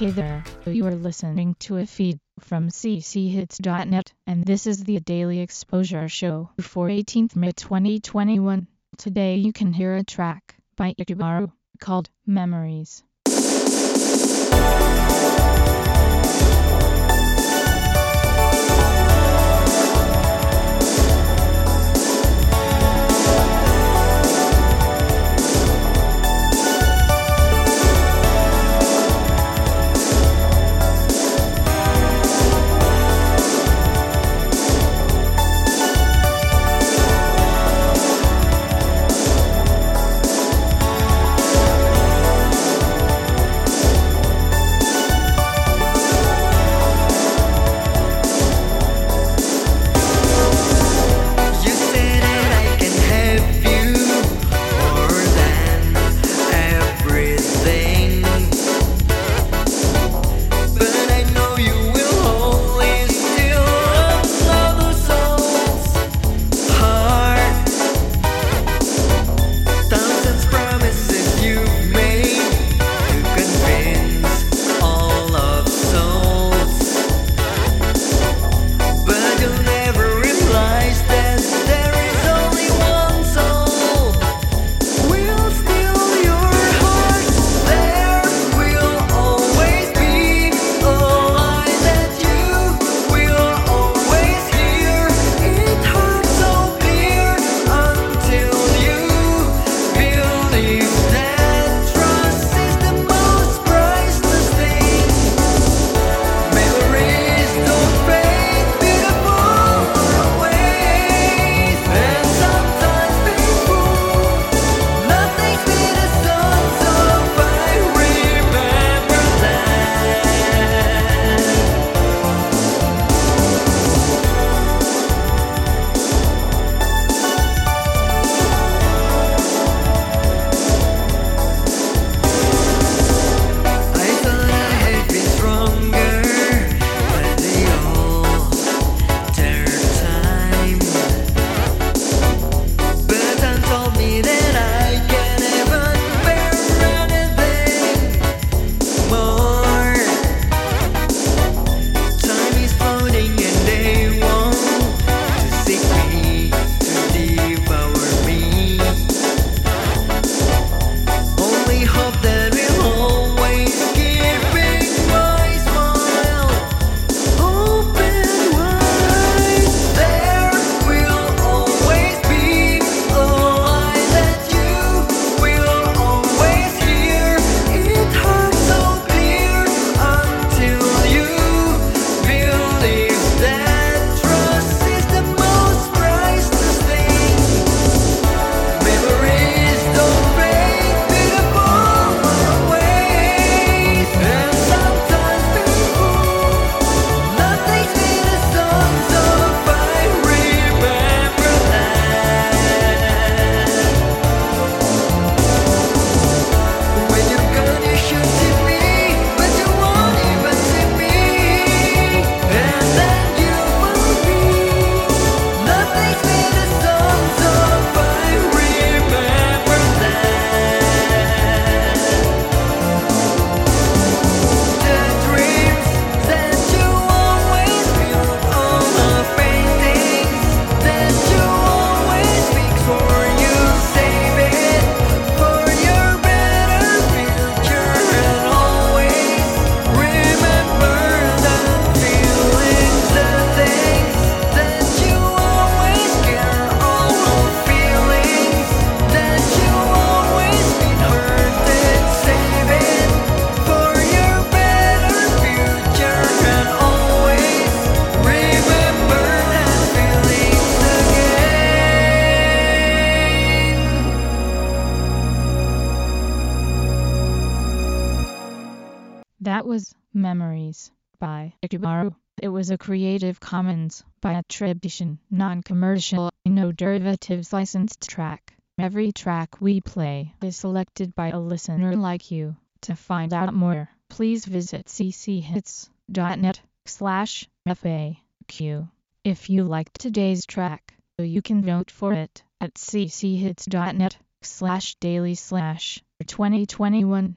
Hey there, you are listening to a feed from cchits.net, and this is the Daily Exposure Show for 18th May 2021. Today you can hear a track by Ikubaru called Memories. That was Memories by Ikubaru. It was a Creative Commons by attribution, non-commercial, no derivatives licensed track. Every track we play is selected by a listener like you. To find out more, please visit cchits.net slash FAQ. If you liked today's track, you can vote for it at cchits.net slash daily slash 2021.